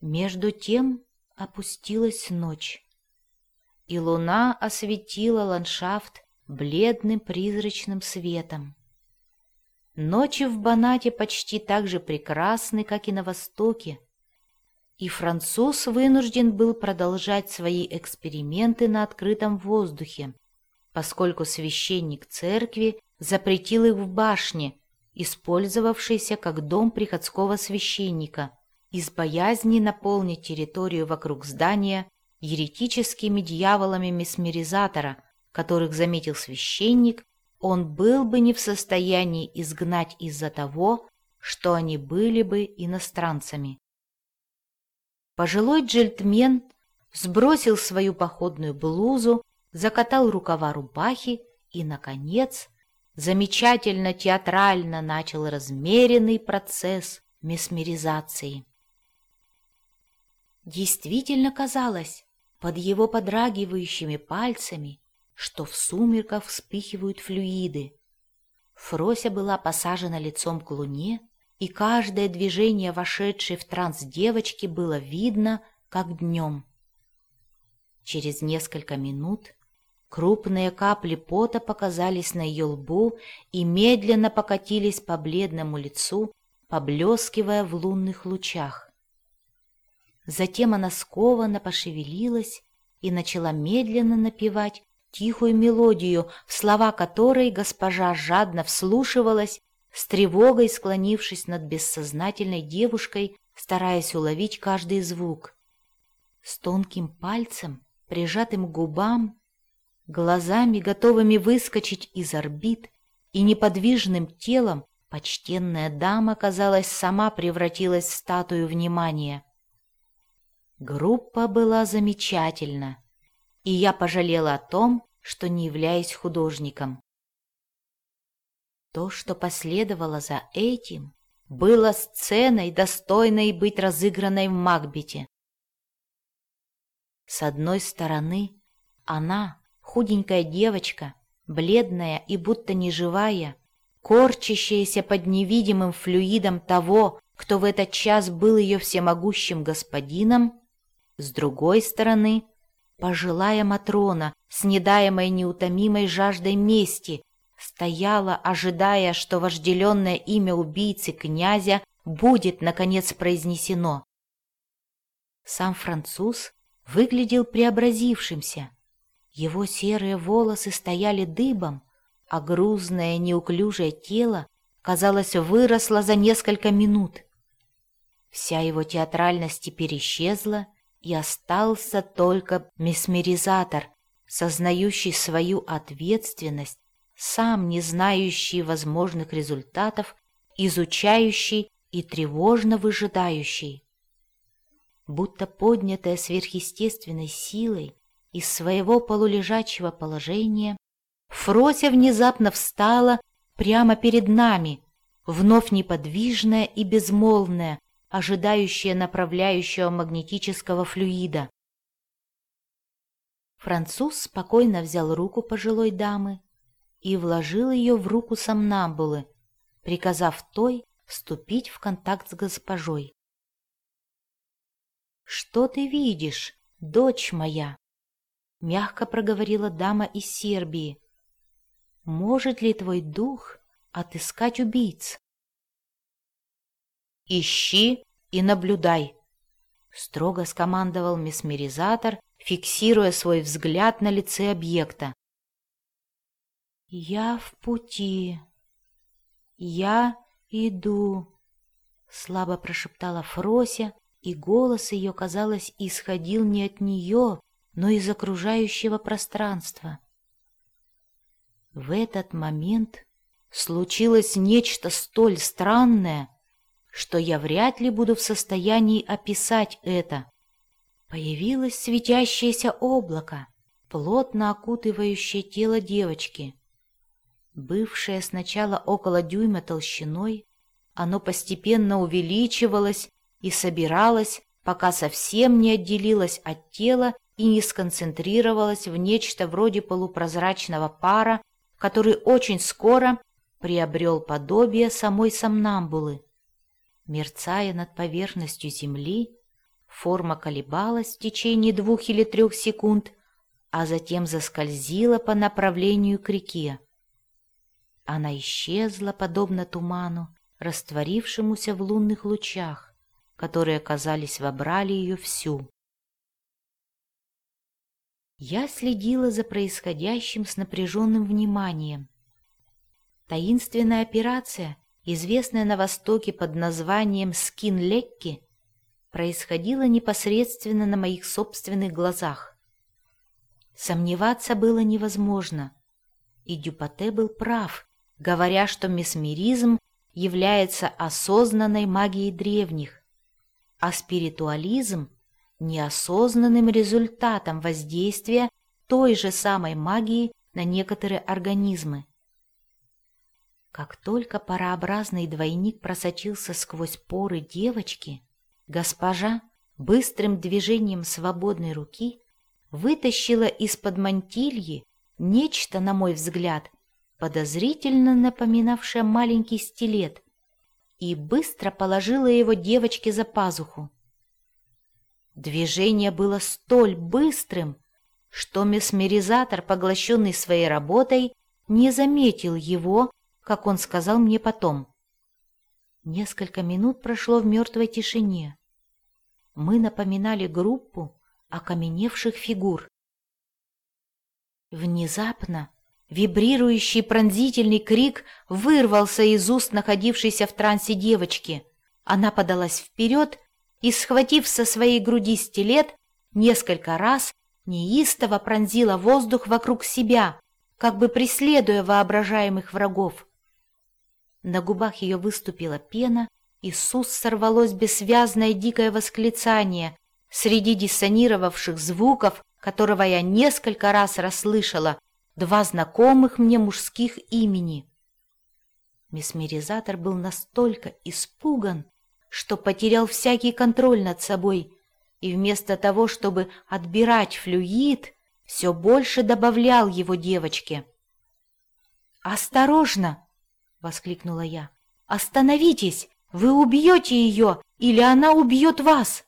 Между тем опустилась ночь, и луна осветила ландшафт бледным призрачным светом. Ночи в Банате почти так же прекрасны, как и на Востоке, и француз вынужден был продолжать свои эксперименты на открытом воздухе, поскольку священник церкви запретил их в башне, использовавшейся как дом приходского священника, из боязни наполнить территорию вокруг здания еретическими дьяволами месмеризатора, которых заметил священник он был бы не в состоянии изгнать из-за того, что они были бы иностранцами. Пожилой джельтмен сбросил свою походную блузу, закатал рукава рубахи и, наконец, замечательно театрально начал размеренный процесс месмеризации. Действительно казалось, под его подрагивающими пальцами что в сумерках вспыхивают флюиды. Фрося была посажена лицом к луне, и каждое движение вошедшей в транс девочки было видно, как днем. Через несколько минут крупные капли пота показались на ее лбу и медленно покатились по бледному лицу, поблескивая в лунных лучах. Затем она скованно пошевелилась и начала медленно напевать тихую мелодию, в слова которой госпожа жадно вслушивалась, с тревогой склонившись над бессознательной девушкой, стараясь уловить каждый звук. С тонким пальцем, прижатым к губам, глазами, готовыми выскочить из орбит, и неподвижным телом почтенная дама, казалось, сама превратилась в статую внимания. Группа была замечательна и я пожалела о том, что не являюсь художником. То, что последовало за этим, было сценой, достойной быть разыгранной в Макбете. С одной стороны, она, худенькая девочка, бледная и будто неживая, корчащаяся под невидимым флюидом того, кто в этот час был ее всемогущим господином, с другой стороны, Пожилая Матрона, снедаемая неутомимой жаждой мести, стояла, ожидая, что вожделенное имя убийцы князя будет, наконец, произнесено. Сам француз выглядел преобразившимся. Его серые волосы стояли дыбом, а грузное неуклюжее тело, казалось, выросло за несколько минут. Вся его театральность теперь исчезла, и остался только месмеризатор, сознающий свою ответственность, сам не знающий возможных результатов, изучающий и тревожно выжидающий. Будто поднятая сверхъестественной силой из своего полулежачего положения, Фрося внезапно встала прямо перед нами, вновь неподвижная и безмолвная, ожидающая направляющего магнетического флюида. Француз спокойно взял руку пожилой дамы и вложил ее в руку сомнамбулы, приказав той вступить в контакт с госпожой. «Что ты видишь, дочь моя?» — мягко проговорила дама из Сербии. «Может ли твой дух отыскать убийц?» «Ищи и наблюдай», — строго скомандовал месмеризатор, фиксируя свой взгляд на лице объекта. «Я в пути. Я иду», — слабо прошептала Фрося, и голос ее, казалось, исходил не от нее, но из окружающего пространства. В этот момент случилось нечто столь странное, что я вряд ли буду в состоянии описать это. Появилось светящееся облако, плотно окутывающее тело девочки. Бывшее сначала около дюйма толщиной, оно постепенно увеличивалось и собиралось, пока совсем не отделилось от тела и не сконцентрировалось в нечто вроде полупрозрачного пара, который очень скоро приобрел подобие самой сомнамбулы. Мерцая над поверхностью земли, форма колебалась в течение двух или трех секунд, а затем заскользила по направлению к реке. Она исчезла, подобно туману, растворившемуся в лунных лучах, которые, казались, вобрали ее всю. Я следила за происходящим с напряженным вниманием. Таинственная операция, известная на Востоке под названием «скин-лекки», происходила непосредственно на моих собственных глазах. Сомневаться было невозможно, и Дюпате был прав, говоря, что месмеризм является осознанной магией древних, а спиритуализм неосознанным результатом воздействия той же самой магии на некоторые организмы. Как только парообразный двойник просочился сквозь поры девочки, госпожа быстрым движением свободной руки вытащила из-под мантильи нечто, на мой взгляд, подозрительно напоминавшее маленький стилет, и быстро положила его девочке за пазуху. Движение было столь быстрым, что месмеризатор, поглощенный своей работой, не заметил его, как он сказал мне потом. Несколько минут прошло в мертвой тишине. Мы напоминали группу окаменевших фигур. Внезапно вибрирующий пронзительный крик вырвался из уст находившейся в трансе девочки. Она подалась вперед и, схватив со своей груди стилет, несколько раз неистово пронзила воздух вокруг себя, как бы преследуя воображаемых врагов. На губах ее выступила пена, и с уст сорвалось бессвязное дикое восклицание среди диссонировавших звуков, которого я несколько раз расслышала, два знакомых мне мужских имени. Месмеризатор был настолько испуган, что потерял всякий контроль над собой и вместо того, чтобы отбирать флюид, все больше добавлял его девочке. «Осторожно!» — воскликнула я. «Остановитесь! Вы убьете ее, или она убьет вас!»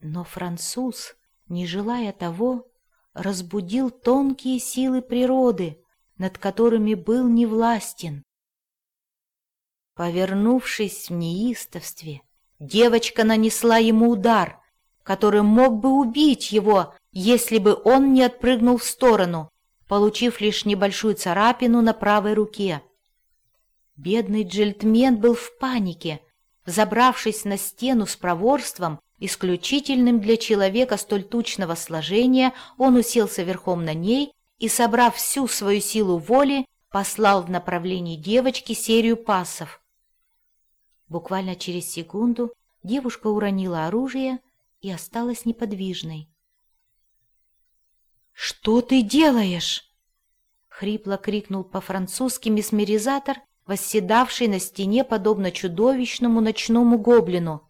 Но француз, не желая того, разбудил тонкие силы природы, над которыми был невластен. Повернувшись в неистовстве, девочка нанесла ему удар, который мог бы убить его, если бы он не отпрыгнул в сторону, получив лишь небольшую царапину на правой руке. Бедный джельтмен был в панике. Забравшись на стену с проворством, исключительным для человека столь тучного сложения, он уселся верхом на ней и, собрав всю свою силу воли, послал в направлении девочки серию пасов. Буквально через секунду девушка уронила оружие и осталась неподвижной. «Что ты делаешь?» — хрипло крикнул по-французски месмеризатор, восседавший на стене, подобно чудовищному ночному гоблину.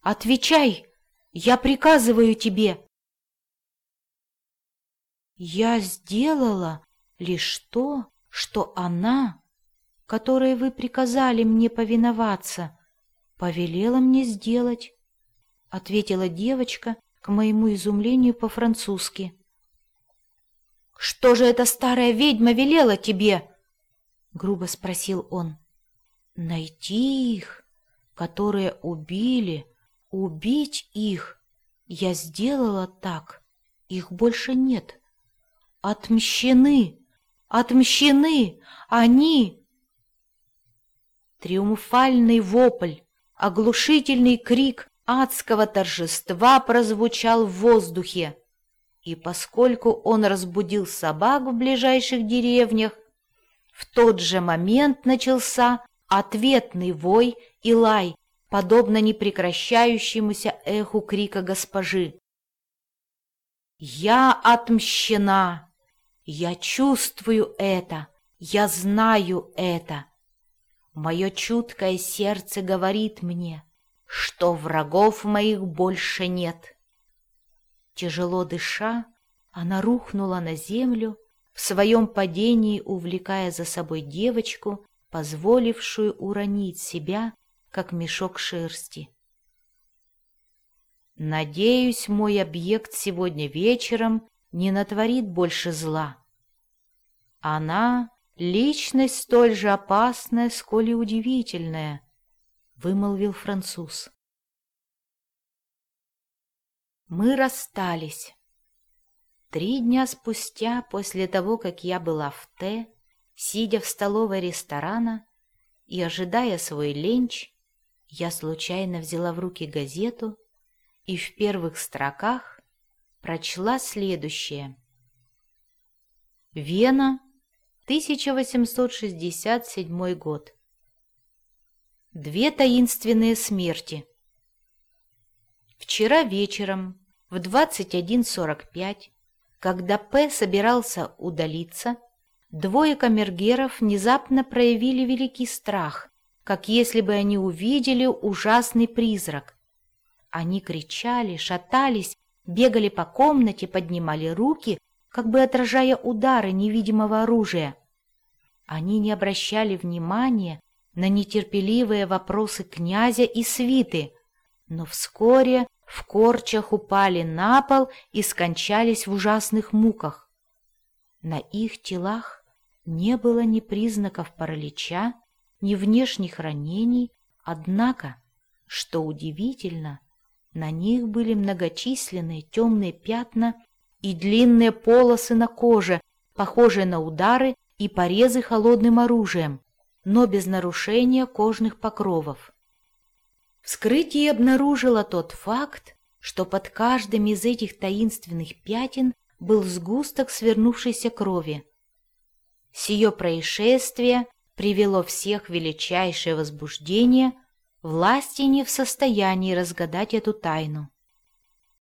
«Отвечай! Я приказываю тебе!» «Я сделала лишь то, что она, которой вы приказали мне повиноваться, повелела мне сделать, — ответила девочка, к моему изумлению по-французски. — Что же эта старая ведьма велела тебе? — грубо спросил он. — Найти их, которые убили, убить их. Я сделала так, их больше нет. Отмщены, отмщены, они... Триумфальный вопль Оглушительный крик адского торжества прозвучал в воздухе, и поскольку он разбудил собак в ближайших деревнях, в тот же момент начался ответный вой и лай, подобно непрекращающемуся эху крика госпожи. «Я отмщена! Я чувствую это! Я знаю это!» Мое чуткое сердце говорит мне, что врагов моих больше нет. Тяжело дыша, она рухнула на землю, в своем падении увлекая за собой девочку, позволившую уронить себя, как мешок шерсти. Надеюсь, мой объект сегодня вечером не натворит больше зла. Она — личность столь же опасная, сколь и удивительная, — вымолвил француз. Мы расстались. Три дня спустя, после того, как я была в Т, сидя в столовой ресторана и ожидая свой ленч, я случайно взяла в руки газету и в первых строках прочла следующее. Вена, 1867 год. Две таинственные смерти. Вчера вечером в 21.45, когда П. собирался удалиться, двое камергеров внезапно проявили великий страх, как если бы они увидели ужасный призрак. Они кричали, шатались, бегали по комнате, поднимали руки, как бы отражая удары невидимого оружия. Они не обращали внимания на нетерпеливые вопросы князя и свиты, но вскоре в корчах упали на пол и скончались в ужасных муках. На их телах не было ни признаков паралича, ни внешних ранений, однако, что удивительно, на них были многочисленные темные пятна и длинные полосы на коже, похожие на удары и порезы холодным оружием, но без нарушения кожных покровов. Вскрытие обнаружило тот факт, что под каждым из этих таинственных пятен был сгусток свернувшейся крови. Сие происшествие привело всех в величайшее возбуждение, власти не в состоянии разгадать эту тайну.